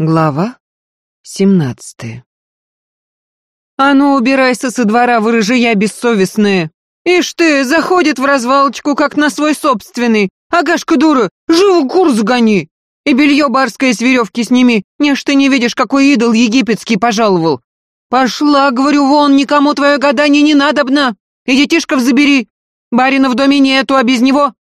Глава семнадцатая «А ну, убирайся со двора, вырыжия бессовестные! Ишь ты, заходит в развалочку, как на свой собственный! Агашка дура, живо кур загони! И белье барское с веревки сними, не ж ты не видишь, какой идол египетский пожаловал! Пошла, говорю, вон, никому твое гадание не надобно! И детишков забери! Барина в доме нету, а без него...»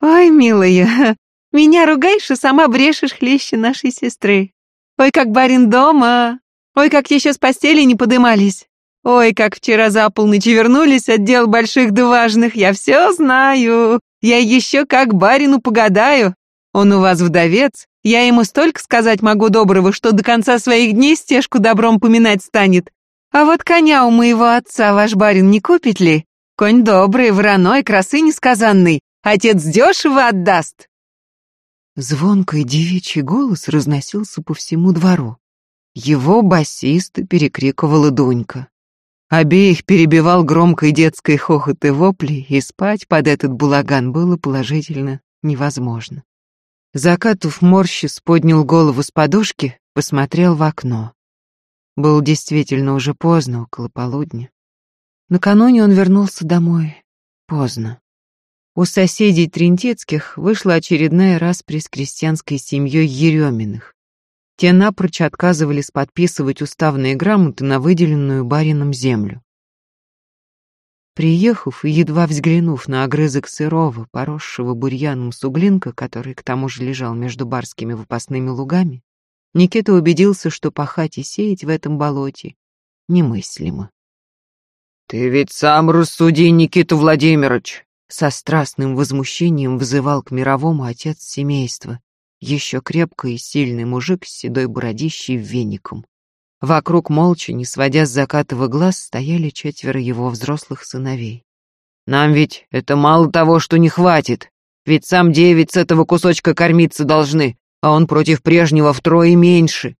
«Ой, милая, меня ругаешь, и сама брешешь хлеще нашей сестры. Ой, как барин дома! Ой, как еще с постели не подымались! Ой, как вчера за полночь вернулись от дел больших да важных, я все знаю! Я еще как барину погадаю! Он у вас вдовец, я ему столько сказать могу доброго, что до конца своих дней стежку добром поминать станет. А вот коня у моего отца ваш барин не купит ли? Конь добрый, вороной, красы несказанный. Отец дешево отдаст. Звонкий девичий голос разносился по всему двору. Его басисто перекрикивала Дунька. Обеих перебивал громкой детской хохот и вопли, и спать под этот булаган было положительно невозможно. Закатув морщис, поднял голову с подушки, посмотрел в окно. Было действительно уже поздно, около полудня. Накануне он вернулся домой. Поздно. У соседей Тринтецких вышла очередная распри с крестьянской семьей Ереминых. Те напрочь отказывались подписывать уставные грамоты на выделенную барином землю. Приехав и едва взглянув на огрызок сырого, поросшего бурьяном суглинка, который к тому же лежал между барскими выпасными лугами, Никита убедился, что пахать и сеять в этом болоте немыслимо. «Ты ведь сам рассуди, Никита Владимирович!» Со страстным возмущением вызывал к мировому отец семейства, еще крепкий и сильный мужик с седой бородищей веником. Вокруг молча, не сводя с закатого глаз, стояли четверо его взрослых сыновей. «Нам ведь это мало того, что не хватит, ведь сам девять с этого кусочка кормиться должны, а он против прежнего втрое меньше.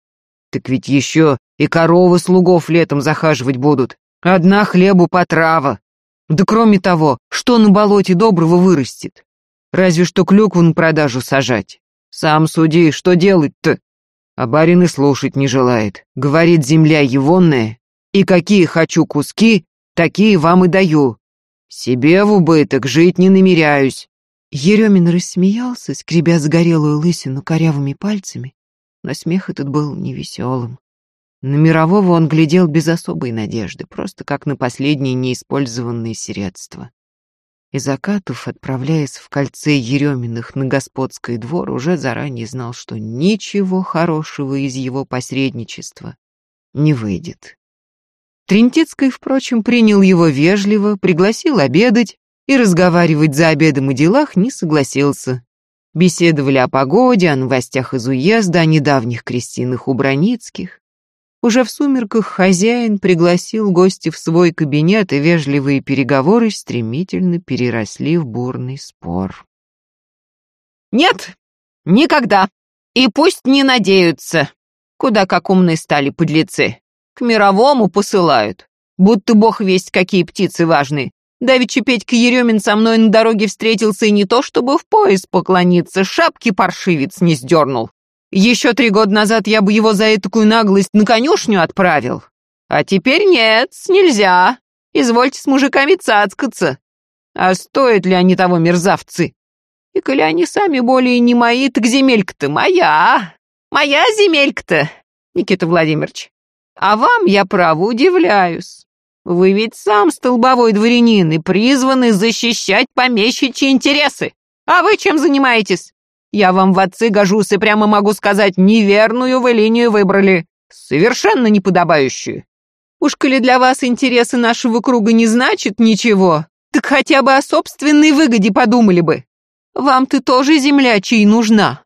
Так ведь еще и коровы слугов летом захаживать будут, одна хлебу потрава. Да кроме того, что на болоте доброго вырастет? Разве что клюкву на продажу сажать. Сам суди, что делать-то? А барин и слушать не желает. Говорит, земля егонная, и какие хочу куски, такие вам и даю. Себе в убыток жить не намеряюсь. Еремин рассмеялся, скребя загорелую лысину корявыми пальцами, но смех этот был невеселым. На мирового он глядел без особой надежды, просто как на последние неиспользованные средства. И Закатов, отправляясь в кольце Ереминых на господский двор, уже заранее знал, что ничего хорошего из его посредничества не выйдет. Тринтицкий, впрочем, принял его вежливо, пригласил обедать и разговаривать за обедом и делах не согласился. Беседовали о погоде, о новостях из уезда, о недавних крестинах у Броницких. Уже в сумерках хозяин пригласил гостя в свой кабинет, и вежливые переговоры стремительно переросли в бурный спор. «Нет, никогда. И пусть не надеются. Куда как умные стали подлецы. К мировому посылают. Будто бог весть, какие птицы важные. Давичи Петька Еремин со мной на дороге встретился и не то чтобы в пояс поклониться, шапки паршивец не сдернул. Еще три года назад я бы его за такую наглость на конюшню отправил. А теперь нет, нельзя. Извольте с мужиками цацкаться. А стоят ли они того, мерзавцы? И коли они сами более не мои, так земелька-то моя. Моя земелька-то, Никита Владимирович. А вам я право удивляюсь. Вы ведь сам столбовой дворянин и призваны защищать помещичьи интересы. А вы чем занимаетесь? Я вам в отцы гожусь и прямо могу сказать, неверную вы линию выбрали, совершенно неподобающую. Уж коли для вас интересы нашего круга не значит ничего, так хотя бы о собственной выгоде подумали бы. Вам ты тоже земля чьи нужна.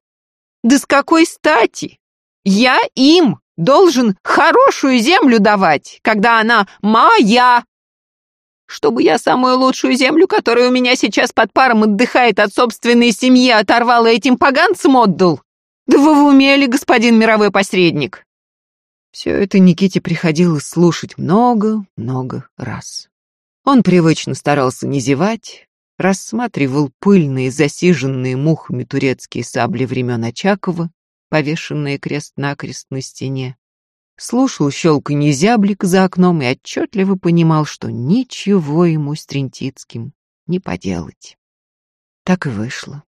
Да с какой стати? Я им должен хорошую землю давать, когда она моя, чтобы я самую лучшую землю, которая у меня сейчас под паром отдыхает от собственной семьи, оторвала этим поганцам отдал? Да вы в уме ли, господин мировой посредник?» Все это Никите приходилось слушать много-много раз. Он привычно старался не зевать, рассматривал пыльные, засиженные мухами турецкие сабли времен Очакова, повешенное крест-накрест на стене. Слушал щелканье зяблик за окном и отчетливо понимал, что ничего ему с Трентицким не поделать. Так и вышло.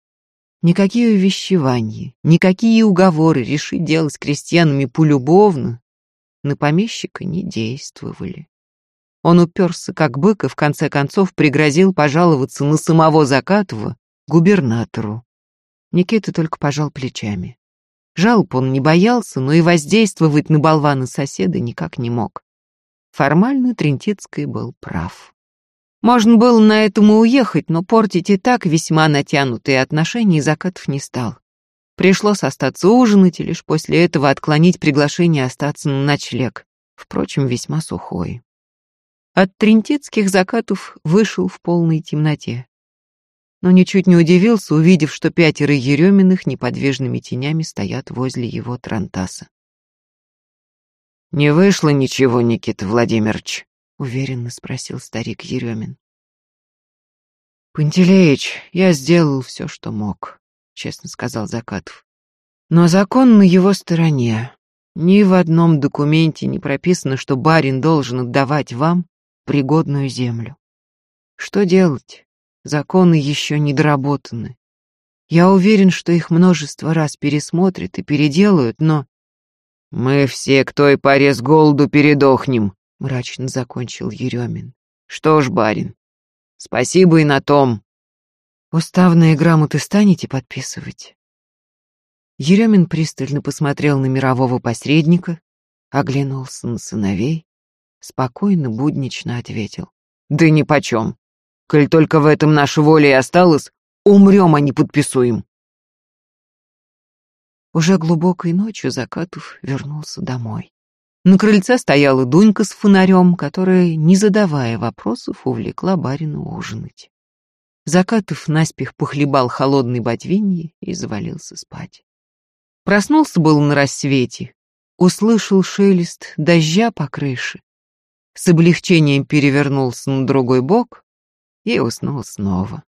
Никакие увещевания, никакие уговоры решить дело с крестьянами полюбовно на помещика не действовали. Он уперся как бык и в конце концов пригрозил пожаловаться на самого Закатова губернатору. Никита только пожал плечами. Жалоб он не боялся, но и воздействовать на болвана соседа никак не мог. Формально Трентицкий был прав. Можно было на этом и уехать, но портить и так весьма натянутые отношения Закатов не стал. Пришлось остаться ужинать и лишь после этого отклонить приглашение остаться на ночлег, впрочем, весьма сухой. От трентицких закатов вышел в полной темноте. Но ничуть не удивился, увидев, что пятеро Ереминых неподвижными тенями стоят возле его трантаса. «Не вышло ничего, Никита Владимирович?» — уверенно спросил старик Еремин. «Пантелеич, я сделал все, что мог честно сказал Закатов. Но закон на его стороне. Ни в одном документе не прописано, что барин должен отдавать вам пригодную землю. Что делать? Законы еще не доработаны. Я уверен, что их множество раз пересмотрят и переделают, но... «Мы все к той поре с голоду передохнем», — мрачно закончил Еремин. «Что ж, барин, спасибо и на том. Уставные грамоты станете подписывать? Еремин пристально посмотрел на мирового посредника, оглянулся на сыновей, спокойно, буднично ответил. Да ни почем. Коль только в этом наша воля и осталась, умрем, а не подписуем. Уже глубокой ночью Закатов вернулся домой. На крыльце стояла Дунька с фонарем, которая, не задавая вопросов, увлекла барина ужинать. Закатов наспех похлебал холодной ботвиньи и завалился спать. Проснулся был на рассвете, услышал шелест дождя по крыше, с облегчением перевернулся на другой бок и уснул снова.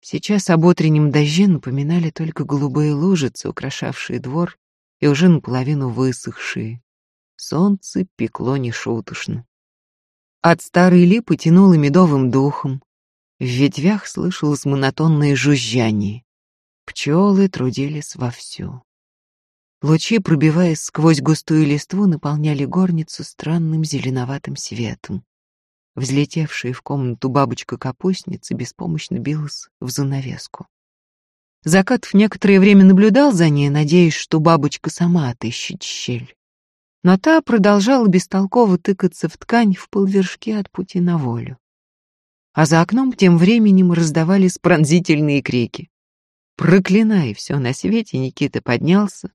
Сейчас об утреннем дожде напоминали только голубые лужицы, украшавшие двор и уже наполовину высохшие. Солнце пекло нешуточно. От старой липы тянуло медовым духом, в ветвях слышалось монотонное жужжание. Пчелы трудились вовсю. Лучи, пробиваясь сквозь густую листву, наполняли горницу странным зеленоватым светом. Взлетевшая в комнату бабочка-капустница беспомощно билась в занавеску. Закатов некоторое время наблюдал за ней, надеясь, что бабочка сама отыщет щель. Но та продолжала бестолково тыкаться в ткань в полвершке от пути на волю а за окном тем временем раздавались пронзительные крики. Проклиная все на свете, Никита поднялся,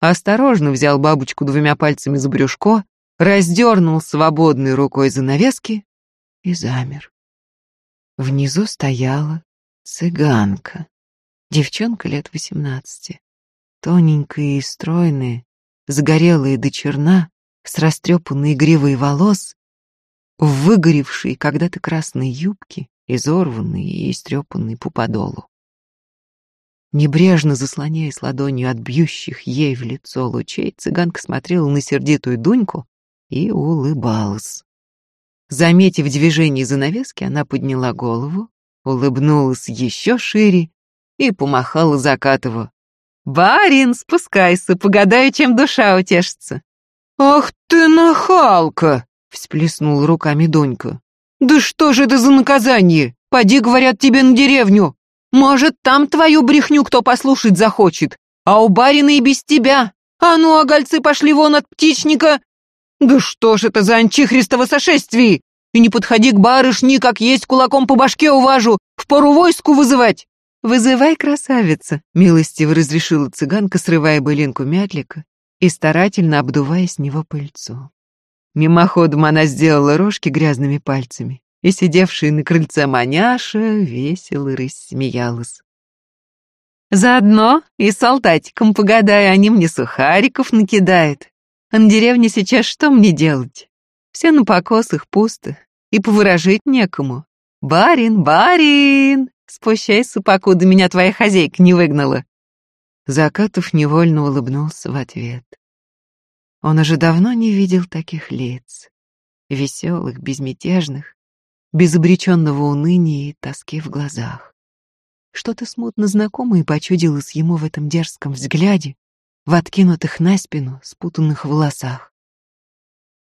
осторожно взял бабочку двумя пальцами за брюшко, раздернул свободной рукой занавески и замер. Внизу стояла цыганка, девчонка лет восемнадцати, тоненькая и стройная, загорелая до черна, с растрепанной гривой волос в выгоревшей когда-то красной юбке, изорванной и истрепанной по подолу. Небрежно заслоняясь ладонью от бьющих ей в лицо лучей, цыганка смотрела на сердитую Дуньку и улыбалась. Заметив движение занавески, она подняла голову, улыбнулась еще шире и помахала Закатову. «Барин, спускайся, погадаю, чем душа утешится». «Ах ты нахалка!» всплеснул руками Донька. «Да что же это за наказание? Поди, говорят, тебе на деревню. Может, там твою брехню кто послушать захочет, а у барина и без тебя. А ну, огольцы пошли вон от птичника. Да что ж это за анчихристово сошествие? И не подходи к барышне, как есть кулаком по башке уважу, в пору войску вызывать». «Вызывай, красавица», — милостиво разрешила цыганка, срывая былинку мятлика и старательно обдувая с него пыльцу. Мимоходом она сделала рожки грязными пальцами, и сидевшая на крыльце маняша весело рассмеялась. Заодно и солдатиком погадая, они мне сухариков накидают. А на деревне сейчас что мне делать? Все на покосах пусто, и поворожить некому. Барин, барин, спущайся, покуда меня твоя хозяйка не выгнала. Закатов невольно улыбнулся в ответ. Он уже давно не видел таких лиц, веселых, безмятежных, без обреченного уныния и тоски в глазах. Что-то смутно знакомое почудилось ему в этом дерзком взгляде, в откинутых на спину, спутанных волосах.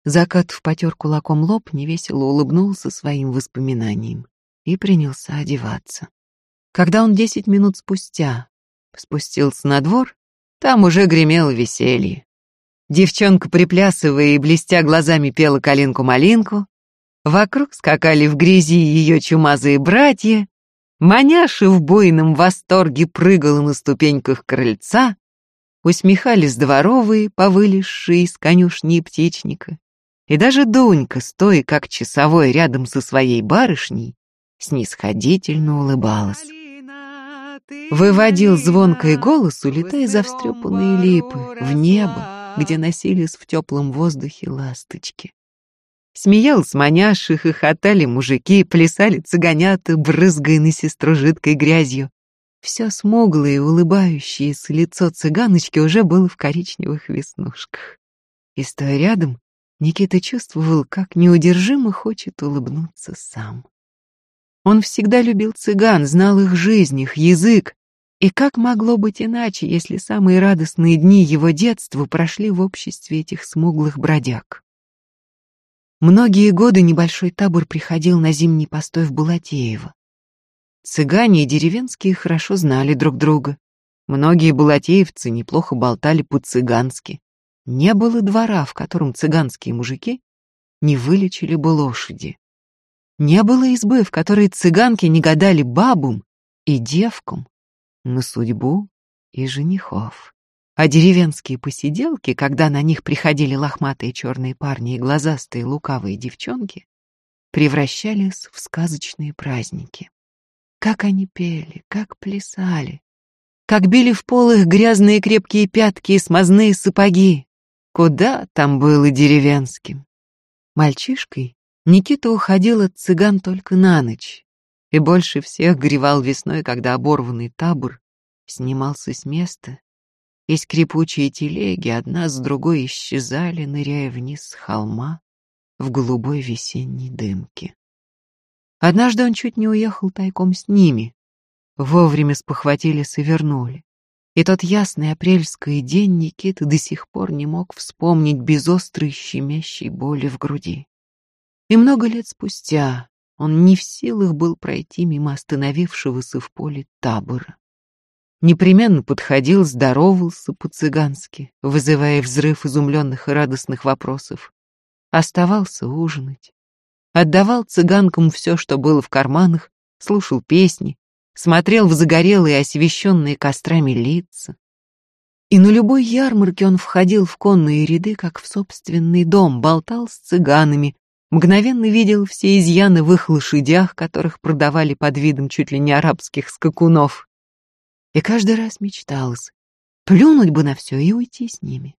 Закатов потер кулаком лоб, невесело улыбнулся своим воспоминаниям и принялся одеваться. Когда он десять минут спустя спустился на двор, там уже гремело веселье. Девчонка, приплясывая и блестя глазами, пела калинку-малинку. Вокруг скакали в грязи ее чумазые братья. Маняша в буйном восторге прыгала на ступеньках крыльца. Усмехались дворовые, повылезшие из конюшни и птичника. И даже Дунька, стоя как часовой рядом со своей барышней, снисходительно улыбалась. Выводил звонкий голос, улетая за встрепанные липы, в небо, где носились в теплом воздухе ласточки. Смеялась маняша, хохотали мужики, плясали цыганята, брызгая на сестру жидкой грязью. Все смуглое улыбающееся лицо цыганочки уже было в коричневых веснушках. И стоя рядом, Никита чувствовал, как неудержимо хочет улыбнуться сам. Он всегда любил цыган, знал их жизнь, их язык, и как могло быть иначе, если самые радостные дни его детства прошли в обществе этих смуглых бродяг? Многие годы небольшой табор приходил на зимний постой в Булатеево. Цыгане и деревенские хорошо знали друг друга. Многие булатеевцы неплохо болтали по-цыгански. Не было двора, в котором цыганские мужики не вылечили бы лошади. Не было избы, в которой цыганки не гадали бабам и девкам на судьбу и женихов. А деревенские посиделки, когда на них приходили лохматые черные парни и глазастые лукавые девчонки, превращались в сказочные праздники. Как они пели, как плясали, как били в пол их грязные крепкие пятки и смазные сапоги. Куда там было деревенским? Мальчишкой Никита уходил от цыган только на ночь, и больше всех гревал весной, когда оборванный табор снимался с места, и скрипучие телеги одна с другой исчезали, ныряя вниз с холма в голубой весенней дымке. Однажды он чуть не уехал тайком с ними, вовремя спохватились и вернули. И тот ясный апрельский день Никита до сих пор не мог вспомнить без острой щемящей боли в груди. И много лет спустя, он не в силах был пройти мимо остановившегося в поле табора. Непременно подходил, здоровался по-цыгански, вызывая взрыв изумленных и радостных вопросов. Оставался ужинать. Отдавал цыганкам все, что было в карманах, слушал песни, смотрел в загорелые, освещенные кострами лица. И на любой ярмарке он входил в конные ряды, как в собственный дом, болтал с цыганами, Мгновенно видел все изъяны в их лошадях, которых продавали под видом чуть ли не арабских скакунов. И каждый раз мечталось, плюнуть бы на все и уйти с ними.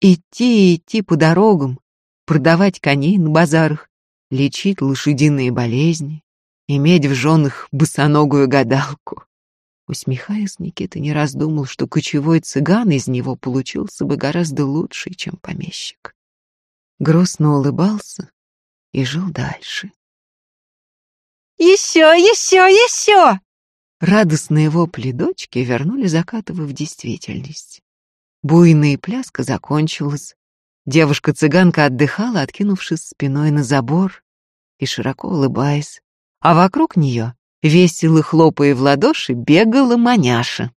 Идти и идти по дорогам, продавать коней на базарах, лечить лошадиные болезни, иметь в женах босоногую гадалку. Усмехаясь, Никита не раздумал, что кочевой цыган из него получился бы гораздо лучше, чем помещик. Грустно улыбался, и жил дальше. «Еще, еще, еще!» Радостные вопли дочки вернули Закатова в действительность. Буйная пляска закончилась. Девушка-цыганка отдыхала, откинувшись спиной на забор и широко улыбаясь. А вокруг нее, весело хлопая в ладоши, бегала маняша.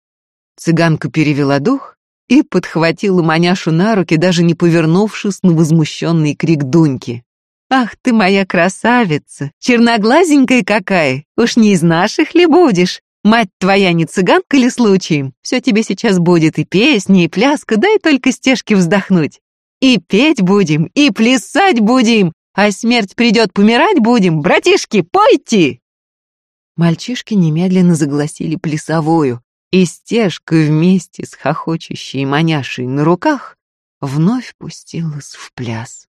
Цыганка перевела дух и подхватила маняшу на руки, даже не повернувшись на возмущенный крик Дуньки. «Ах ты моя красавица! Черноглазенькая какая! Уж не из наших ли будешь? Мать твоя не цыганка ли случаем? Все тебе сейчас будет и песня, и пляска, дай только стежки вздохнуть. И петь будем, и плясать будем, а смерть придет, помирать будем, братишки, пойте!» Мальчишки немедленно загласили плясовую, и стежка вместе с хохочущей маняшей на руках вновь пустилась в пляс.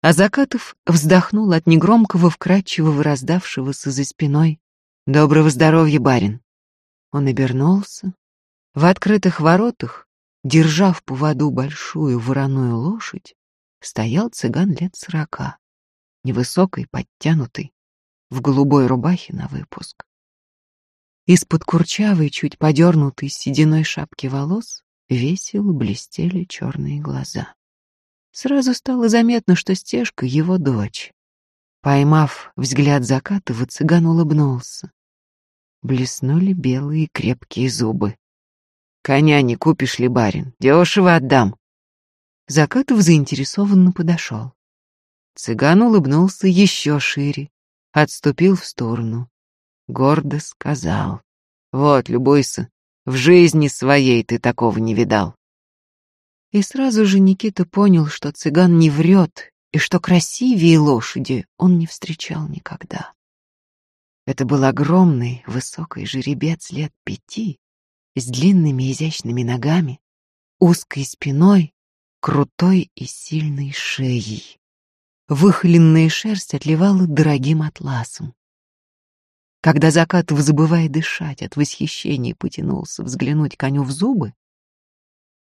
А Закатов вздохнул от негромкого, вкрадчивого, раздавшегося за спиной. «Доброго здоровья, барин!» Он обернулся В открытых воротах, держа в поводу большую вороную лошадь, стоял цыган лет сорока, невысокий, подтянутый, в голубой рубахе на выпуск. Из-под курчавой, чуть подернутой сединой шапки волос весело блестели черные глаза. Сразу стало заметно, что Стежка — его дочь. Поймав взгляд Закатова, цыган улыбнулся. Блеснули белые крепкие зубы. «Коня не купишь ли, барин? Дешево отдам». Закатов заинтересованно подошел. Цыган улыбнулся еще шире, отступил в сторону. Гордо сказал. «Вот, любуйся, в жизни своей ты такого не видал». И сразу же Никита понял, что цыган не врет, и что красивее лошади он не встречал никогда. Это был огромный, высокий жеребец лет пяти, с длинными изящными ногами, узкой спиной, крутой и сильной шеей. Выхоленная шерсть отливала дорогим атласом. Когда Закатов, забывая дышать от восхищения, потянулся взглянуть коню в зубы,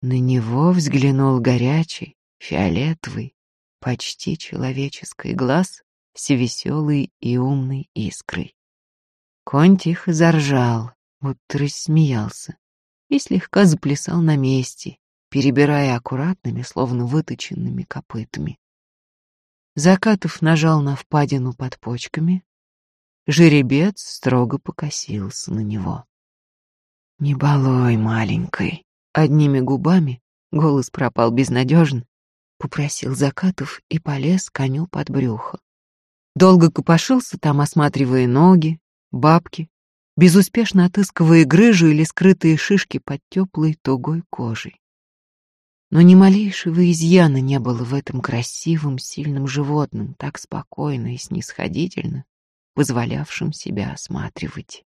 на него взглянул горячий, фиолетовый, почти человеческий глаз с веселой и умной искрой. Конь тихо заржал, будто рассмеялся, и слегка заплясал на месте, перебирая аккуратными, словно выточенными копытами. Закатов нажал на впадину под почками. Жеребец строго покосился на него. «Не балуй, маленькой!» Одними губами, голос пропал безнадежно, попросил Закатов и полез коню под брюхо. Долго копошился там, осматривая ноги, бабки, безуспешно отыскивая грыжу или скрытые шишки под теплой тугой кожей. Но ни малейшего изъяна не было в этом красивом, сильном животном, так спокойно и снисходительно, позволявшем себя осматривать.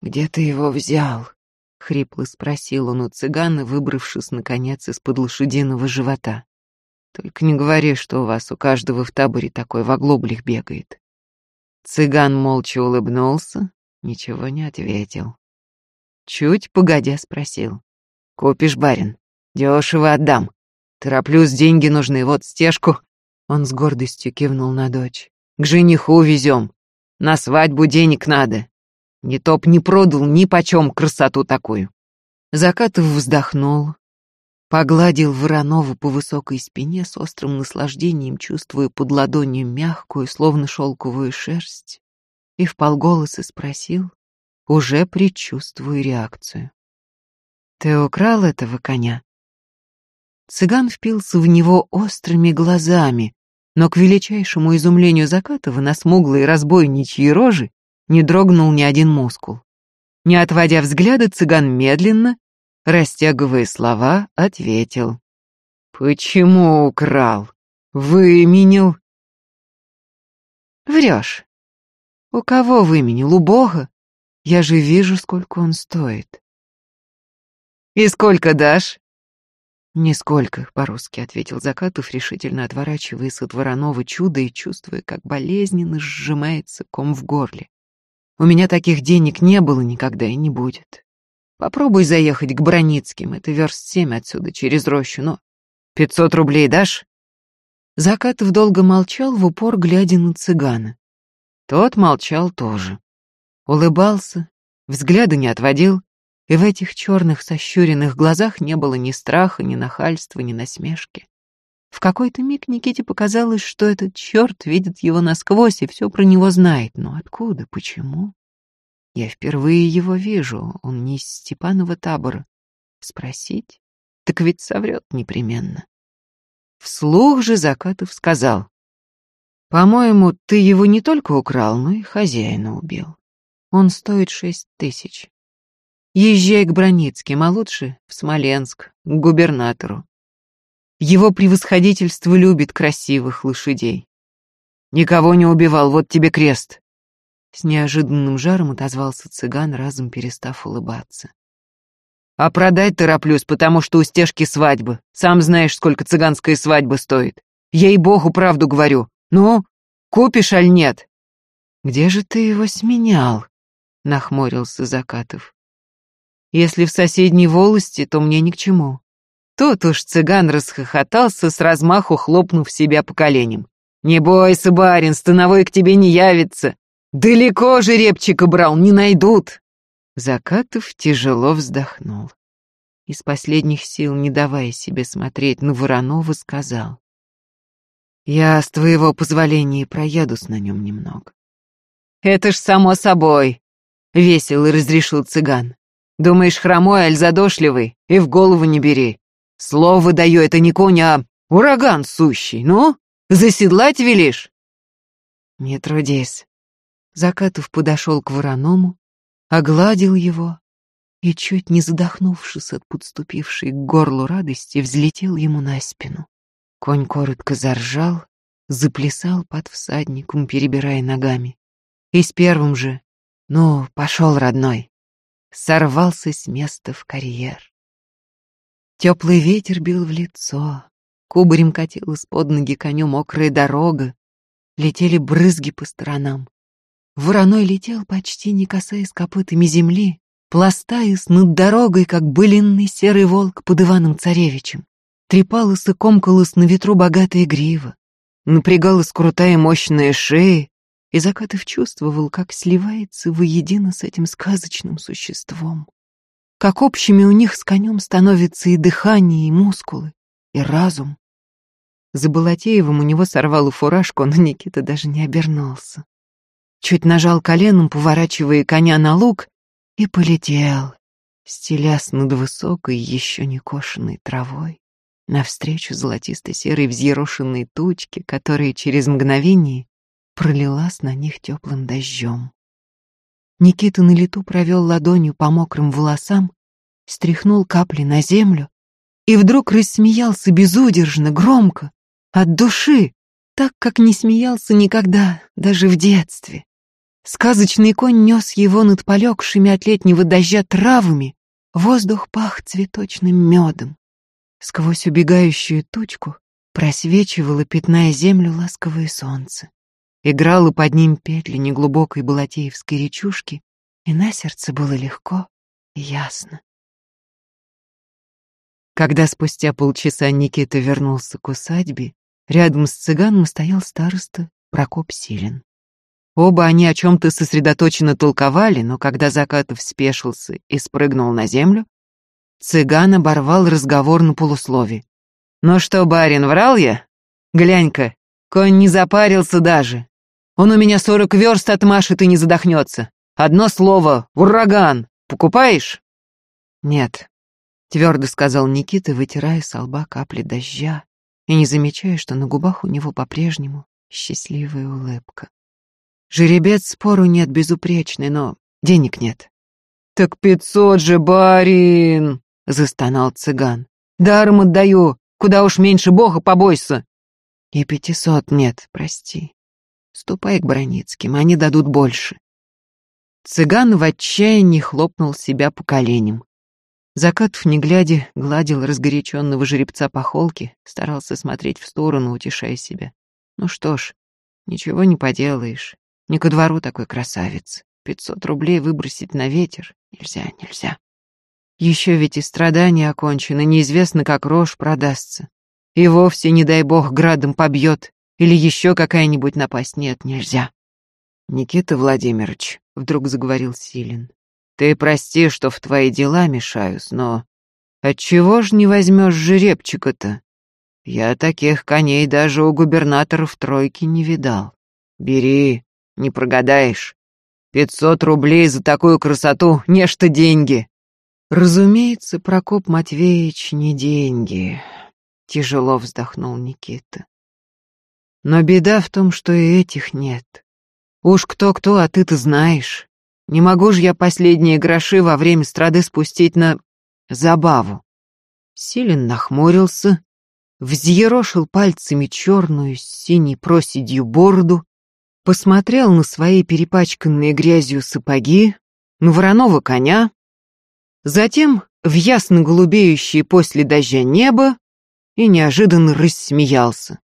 «Где ты его взял?» — хрипло спросил он у цыгана, выбравшись, наконец, из-под лошадиного живота. «Только не говори, что у вас у каждого в таборе такой в оглоблях бегает». Цыган молча улыбнулся, ничего не ответил. Чуть погодя спросил. «Купишь, барин? Дешево отдам. Тороплюсь, деньги нужны, вот стежку». Он с гордостью кивнул на дочь. «К жениху везем. На свадьбу денег надо. Не топ не продал ни почем красоту такую. Закатов вздохнул, погладил Воронова по высокой спине с острым наслаждением, чувствуя под ладонью мягкую, словно шелковую шерсть, и вполголоса спросил, уже предчувствуя реакцию. «Ты украл этого коня?» Цыган впился в него острыми глазами, но к величайшему изумлению Закатова на смуглые разбойничьи рожи не дрогнул ни один мускул. Не отводя взгляда, цыган медленно, растягивая слова, ответил. «Почему украл? Выменил?» «Врешь. У кого выменил? У Бога? Я же вижу, сколько он стоит». «И сколько дашь?» «Нисколько», — по-русски ответил Закатов, решительно отворачиваясь от Воронова чуда и чувствуя, как болезненно сжимается ком в горле. У меня таких денег не было никогда и не будет. Попробуй заехать к Броницким, это верст семь отсюда, через рощу, но... Пятьсот рублей дашь?» Закатов долго молчал, в упор глядя на цыгана. Тот молчал тоже. Улыбался, взгляда не отводил, и в этих черных сощуренных глазах не было ни страха, ни нахальства, ни насмешки. В какой-то миг Никите показалось, что этот черт видит его насквозь и все про него знает. Но откуда? Почему? Я впервые его вижу, он не из Степанова табора. Спросить? Так ведь соврет непременно. Вслух же Закатов сказал. «По-моему, ты его не только украл, но и хозяина убил. Он стоит шесть тысяч. Езжай к Броницким, а лучше в Смоленск, к губернатору. Его превосходительство любит красивых лошадей. Никого не убивал, вот тебе крест. С неожиданным жаром отозвался цыган, разом перестав улыбаться. А продать тороплюсь, потому что у стежки свадьбы. Сам знаешь, сколько цыганская свадьба стоит. Ей-богу, правду говорю. Ну, купишь аль нет? Где же ты его сменял? Нахмурился Закатов. Если в соседней волости, то мне ни к чему. Тут уж цыган расхохотался, с размаху хлопнув себя по коленям. «Не бойся, барин, становой к тебе не явится. Далеко жеребчика брал, не найдут». Закатов тяжело вздохнул. Из последних сил, не давая себе смотреть на Воронова, сказал. «Я, с твоего позволения, проедусь на нем немного». «Это ж само собой», — весело разрешил цыган. «Думаешь, хромой, аль задошливый? И в голову не бери. Слово даю, это не конь, а ураган сущий. Ну, заседлать велишь?» «Не трудись». Закатов подошел к вороному, огладил его и, чуть не задохнувшись от подступившей к горлу радости, взлетел ему на спину. Конь коротко заржал, заплясал под всадником, перебирая ногами. И с первым же «Ну, пошел, родной!» сорвался с места в карьер. Теплый ветер бил в лицо, кубарем катилась под ноги коню мокрая дорога, летели брызги по сторонам. Вороной летел, почти не касаясь копытами земли, пластаясь над дорогой, как былинный серый волк под Иваном Царевичем. Трепалась и комкалась на ветру богатая грива, напрягалась крутая мощная шея, и Закатов чувствовал, как сливается воедино с этим сказочным существом. Как общими у них с конем становятся и дыхание, и мускулы, и разум. За Балатеевым у него сорвало фуражку, но Никита даже не обернулся чуть нажал коленом, поворачивая коня на луг, и полетел, стелясь над высокой, еще не кошенной травой, навстречу золотисто-серой взъерошенной тучке, которая через мгновение пролилась на них теплым дождем. Никита на лету провел ладонью по мокрым волосам, стряхнул капли на землю и вдруг рассмеялся безудержно, громко, от души, так, как не смеялся никогда, даже в детстве. Сказочный конь нес его над полегшими от летнего дождя травами, воздух пах цветочным медом. Сквозь убегающую тучку просвечивало, пятная землю, ласковое солнце. Играло под ним петли неглубокой балатеевской речушки, и на сердце было легко и ясно. Когда спустя полчаса Никита вернулся к усадьбе, рядом с цыганом стоял староста Прокоп Силин. Оба они о чем-то сосредоточенно толковали, но когда Закатов спешился и спрыгнул на землю, цыган оборвал разговор на полуслове. «Ну что, барин, врал я? Глянь-ка, конь не запарился даже. Он у меня сорок верст отмашет и не задохнется. Одно слово — ураган. Покупаешь?» «Нет», — твердо сказал Никита, вытирая с лба капли дождя и не замечая, что на губах у него по-прежнему счастливая улыбка. Жеребец спору нет безупречный, но денег нет. «Так пятьсот же, барин!» — застонал цыган. «Даром отдаю, куда уж меньше бога побойся!» «И пятисот нет, прости. Ступай к Броницким, они дадут больше». Цыган в отчаянии хлопнул себя по коленям. Закатов, не глядя, гладил разгоряченного жеребца по холке, старался смотреть в сторону, утешая себя. Ну что ж, ничего не поделаешь. Не ко двору такой красавец. Пятьсот рублей выбросить на ветер нельзя, нельзя. Еще ведь и страдания окончены, неизвестно, как рожь продастся. И вовсе, не дай бог, градом побьет, или еще какая-нибудь напасть. Нет, нельзя. Никита Владимирович, вдруг заговорил Силин, ты прости, что в твои дела мешаюсь, но отчего ж не возьмешь жеребчика-то? Я таких коней даже у губернаторов тройки не видал. Бери, не прогадаешь. Пятьсот рублей за такую красоту — нечто деньги. Разумеется, Прокоп Матвеевич не деньги. Тяжело вздохнул Никита. Но беда в том, что и этих нет. Уж кто-кто, а ты-то знаешь. Не могу же я последние гроши во время страды спустить на забаву. Силен нахмурился, взъерошил пальцами черную с синей проседью бороду, посмотрел на свои перепачканные грязью сапоги, на вороного коня, затем в ясно голубеющее после дождя небо и неожиданно рассмеялся.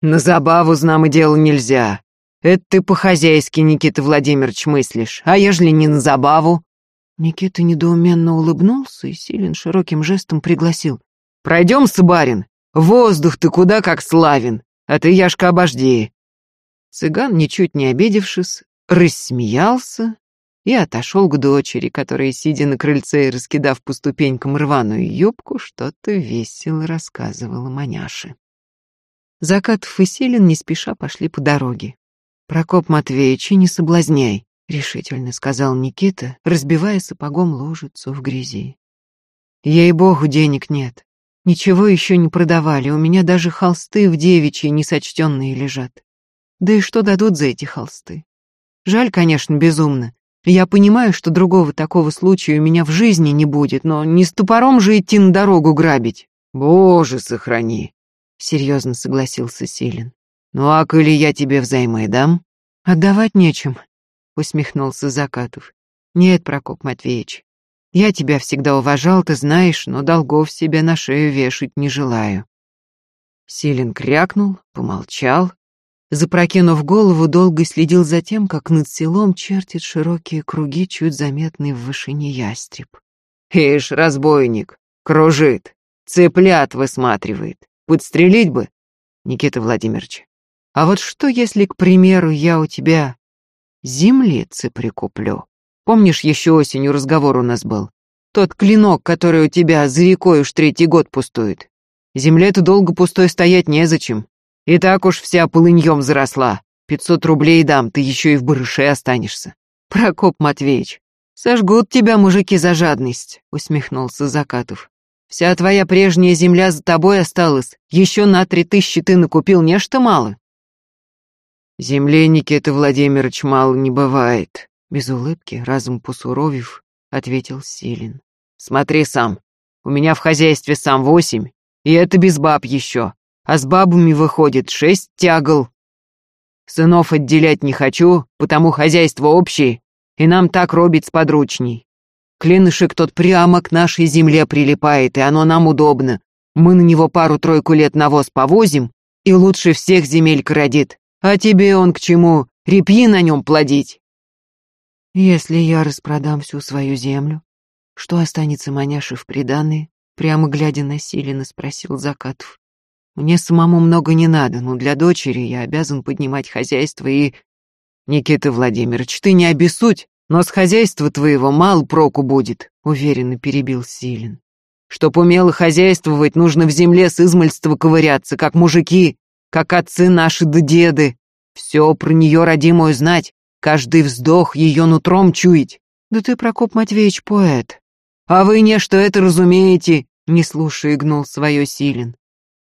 «На забаву, знамо дело, нельзя. Это ты по-хозяйски, Никита Владимирович, мыслишь, а ежели не на забаву? Никита недоуменно улыбнулся и Силин широким жестом пригласил. «Пройдем, барин, воздух ты куда как славен, а ты, Яшка, обожди». Цыган, ничуть не обидевшись, рассмеялся и отошел к дочери, которая, сидя на крыльце и раскидав по ступенькам рваную юбку, что-то весело рассказывала маняше. Закатов и Силин не спеша пошли по дороге. «Прокоп Матвеевич, не соблазняй», — решительно сказал Никита, разбивая сапогом лужицу в грязи. «Ей-богу, денег нет. Ничего еще не продавали, у меня даже холсты в девичьи несочтенные лежат. Да и что дадут за эти холсты? Жаль, конечно, безумно, я понимаю, что другого такого случая у меня в жизни не будет, но не с топором же идти на дорогу грабить. Боже, сохрани, серьезно согласился Селин. Ну а коли я тебе взаймы дам? Отдавать нечем, усмехнулся Закатов. Нет, Прокоп Матвеевич, я тебя всегда уважал, ты знаешь, но долгов себе на шею вешать не желаю. Селин крякнул, помолчал, Запрокинув голову, долго следил за тем, как над селом чертит широкие круги, чуть заметный в вышине ястреб. «Ишь, разбойник, кружит, цыплят высматривает. Подстрелить бы, Никита Владимирович. А вот что, если, к примеру, я у тебя землицы прикуплю? Помнишь, еще осенью разговор у нас был? Тот клинок, который у тебя за рекой уж третий год пустует. Земле-то долго пустой стоять незачем. И так уж вся полыньем заросла. Пятьсот рублей дам, ты еще и в барыше останешься. Прокоп Матвеевич, сожгут тебя мужики за жадность, усмехнулся Закатов. Вся твоя прежняя земля за тобой осталась. Еще на три тысячи ты накупил нечто мало. Земли, Никита Владимирович, мало не бывает. Без улыбки, разум посуровив, ответил Силин. Смотри сам. У меня в хозяйстве сам восемь, и это без баб еще а с бабами выходит шесть тягл. Сынов отделять не хочу, потому хозяйство общее, и нам так робить сподручней. Клинышек тот прямо к нашей земле прилипает, и оно нам удобно. Мы на него пару-тройку лет навоз повозим, и лучше всех земель родит. А тебе он к чему, репьи на нем плодить? Если я распродам всю свою землю, что останется маняше в приданные? Прямо глядя на Силина, спросил Закатов. Мне самому много не надо, но для дочери я обязан поднимать хозяйство и... Никита Владимирович, ты не обессудь, но с хозяйства твоего мало проку будет, уверенно перебил Силин. Чтоб умело хозяйствовать, нужно в земле с измальства ковыряться, как мужики, как отцы наши да деды. Все про нее родимую знать, каждый вздох ее нутром чуять. Да ты, Прокоп Матвеевич, поэт. А вы не что это разумеете, не слушая гнул свое Силин.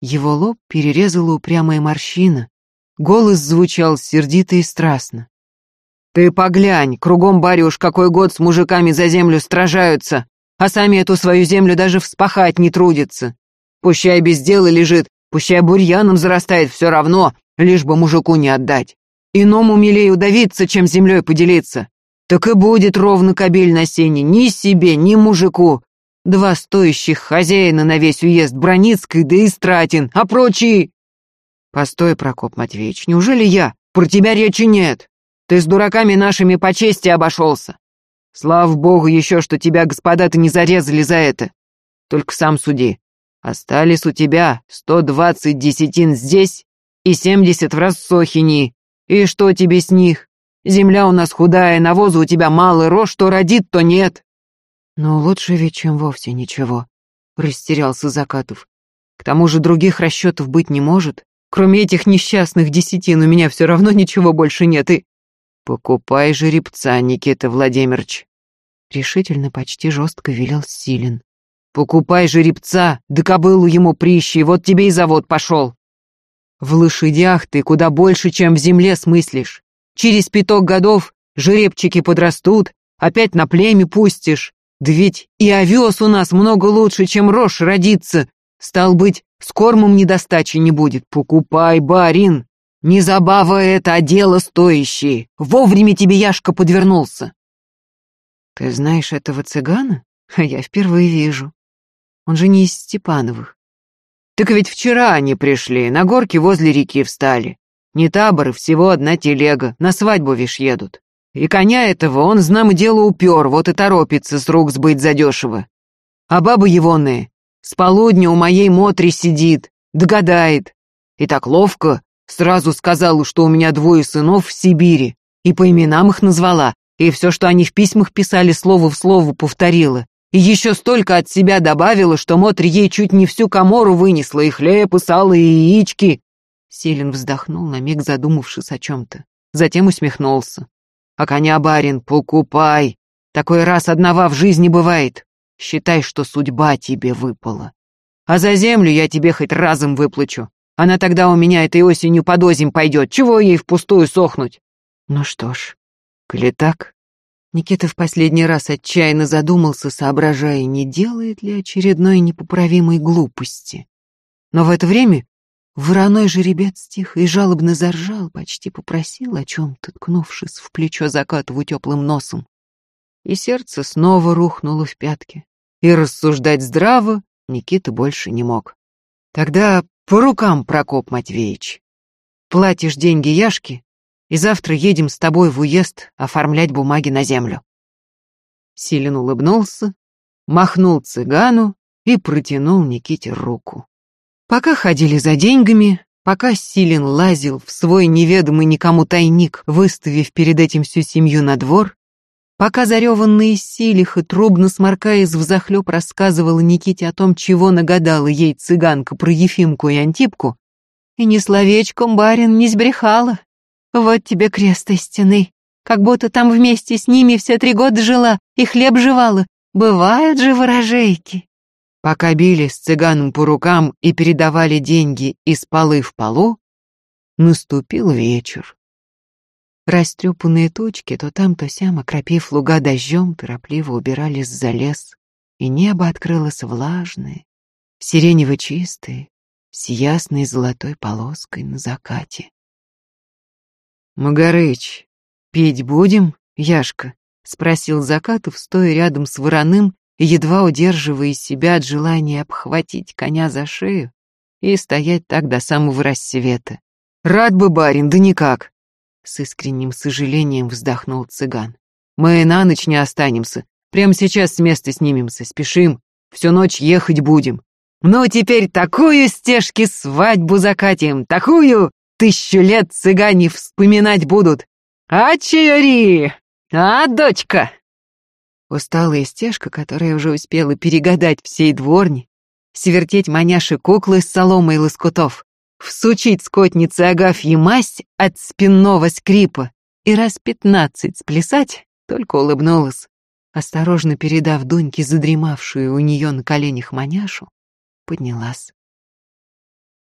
Его лоб перерезала упрямая морщина. Голос звучал сердито и страстно. «Ты поглянь, кругом барюш какой год с мужиками за землю стражаются, а сами эту свою землю даже вспахать не трудятся. Пущай без дела лежит, пущай бурьяном зарастает все равно, лишь бы мужику не отдать. Иному милее удавиться, чем землей поделиться. Так и будет ровно кобель на сене ни себе, ни мужику, Два стоящих хозяина на весь уезд Броницкой да Истратин, а прочие... Постой, Прокоп Матвеевич, неужели я? Про тебя речи нет. Ты с дураками нашими по чести обошелся. Слава богу еще, что тебя господа-то не зарезали за это. Только сам суди. Остались у тебя сто двадцать десятин здесь и семьдесят в Рассохини. И что тебе с них? Земля у нас худая, навоза у тебя мало, рожь то родит, то нет. Но лучше ведь, чем вовсе ничего, растерялся Закатов. К тому же других расчетов быть не может. Кроме этих несчастных десятин у меня все равно ничего больше нет и... Покупай жеребца, Никита Владимирович. Решительно, почти жестко велел Силин. Покупай жеребца, да кобылу ему прищи, вот тебе и завод пошел. В лошадях ты куда больше, чем в земле смыслишь. Через пяток годов жеребчики подрастут, опять на племя пустишь. Да ведь и овес у нас много лучше, чем рожь родится. Стал быть, с кормом недостачи не будет. Покупай, барин. Не забава это, а дело стоящее. Вовремя тебе Яшка подвернулся. Ты знаешь этого цыгана? А я впервые вижу. Он же не из Степановых. Так ведь вчера они пришли, на горке возле реки встали. Не таборы, всего одна телега, на свадьбу вишь едут. И коня этого он, знамо дело, упер, вот и торопится с рук сбыть задешево. А баба егоная с полудня у моей Мотри сидит, догадает. И так ловко сразу сказала, что у меня двое сынов в Сибири, и по именам их назвала, и все, что они в письмах писали, слово в слово повторила. И еще столько от себя добавила, что Мотри ей чуть не всю комору вынесла, и хлеб, и сало, и яички. Селин вздохнул, на миг задумавшись о чем-то. Затем усмехнулся. «А коня, барин, покупай. Такой раз одного в жизни бывает. Считай, что судьба тебе выпала. А за землю я тебе хоть разом выплачу. Она тогда у меня этой осенью под озим пойдет. Чего ей впустую сохнуть?» «Ну что ж, коли так...» Никита в последний раз отчаянно задумался, соображая, не делает ли очередной непоправимой глупости. Но в это время вороной жеребец тихо и жалобно заржал, почти попросил о чем-то, ткнувшись в плечо закатыву теплым носом. И сердце снова рухнуло в пятки. И рассуждать здраво Никита больше не мог. Тогда по рукам, Прокоп Матвеевич. Платишь деньги Яшке, и завтра едем с тобой в уезд оформлять бумаги на землю. Силен улыбнулся, махнул цыгану и протянул Никите руку. Пока ходили за деньгами, пока Силен лазил в свой неведомый никому тайник, выставив перед этим всю семью на двор, пока зареванная Силиха, трубно сморкаясь взахлеб, рассказывала Никите о том, чего нагадала ей цыганка про Ефимку и Антипку, и ни словечком барин не сбрехала. Вот тебе крест истины. Как будто там вместе с ними все три года жила и хлеб жевала. Бывают же ворожейки. Пока били с цыганом по рукам и передавали деньги из полы в полу, наступил вечер. Растрепанные тучки то там, то сям, окропив луга дождем, торопливо убирались за лес, и небо открылось влажное, сиренево-чистое, с ясной золотой полоской на закате. «Магарыч, пить будем, Яшка?» — спросил Закатов, стоя рядом с вороным, едва удерживая себя от желания обхватить коня за шею и стоять так до самого рассвета. «Рад бы, барин, да никак!» С искренним сожалением вздохнул цыган. «Мы на ночь не останемся. Прямо сейчас с места снимемся, спешим. Всю ночь ехать будем. Ну, теперь такую стежки свадьбу закатим, такую, тысячу лет цыгане вспоминать будут. А чари? А, дочка? Усталая стежка, которая уже успела перегадать всей дворни, свертеть маняши куклы с соломой лоскутов, всучить скотнице Агафьи масть от спинного скрипа и раз пятнадцать сплясать, только улыбнулась, осторожно передав Дуньке задремавшую у нее на коленях маняшу, поднялась.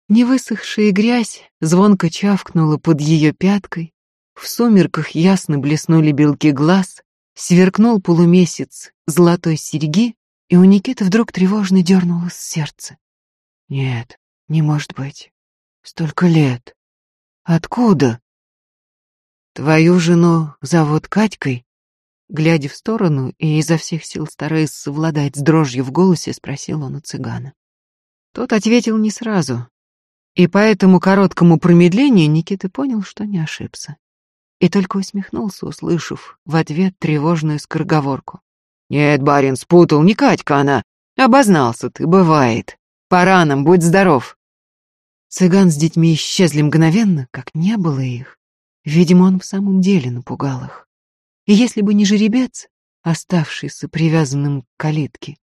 Невысохшая грязь звонко чавкнула под ее пяткой, в сумерках ясно блеснули белки глаз, сверкнул полумесяц золотой серьги, и у Никиты вдруг тревожно дернулось сердце. Нет, не может быть. Столько лет. Откуда? Твою жену зовут Катькой? Глядя в сторону и изо всех сил стараясь совладать с дрожью в голосе, спросил он у цыгана. Тот ответил не сразу, и по этому короткому промедлению Никита понял, что не ошибся. И только усмехнулся, услышав в ответ тревожную скороговорку. «Нет, барин, спутал, не Катька она. Обознался ты, бывает. Пора нам, будь здоров». Цыган с детьми исчезли мгновенно, как не было их. Видимо, он в самом деле напугал их. И если бы не жеребец, оставшийся привязанным к калитке,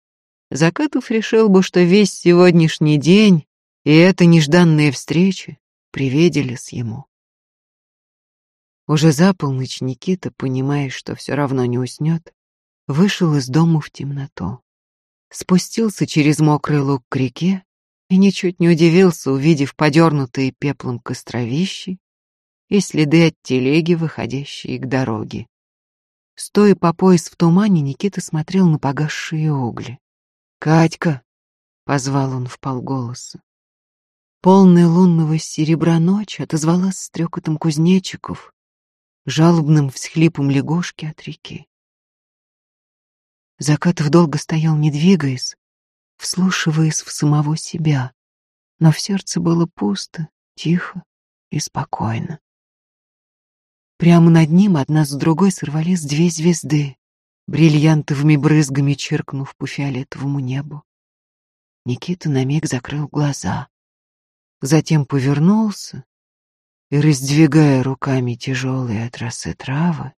Закатов решил бы, что весь сегодняшний день и эта нежданная встреча привиделись ему. Уже за полночь Никита, понимая, что все равно не уснет, вышел из дома в темноту. Спустился через мокрый луг к реке и ничуть не удивился, увидев подернутые пеплом костровищи и следы от телеги, выходящие к дороге. Стоя по пояс в тумане, Никита смотрел на погасшие угли. «Катька!» — позвал он вполголоса. Полная лунного серебра ночь отозвалась стрекотом кузнечиков, жалобным всхлипом лягушки от реки. Закатов долго стоял, не двигаясь, вслушиваясь в самого себя, но в сердце было пусто, тихо и спокойно. Прямо над ним одна с другой сорвались две звезды, бриллиантовыми брызгами чиркнув по фиолетовому небу. Никита на миг закрыл глаза, затем повернулся и, раздвигая руками тяжелые от росы травы,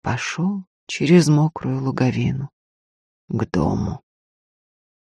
пошел через мокрую луговину к дому.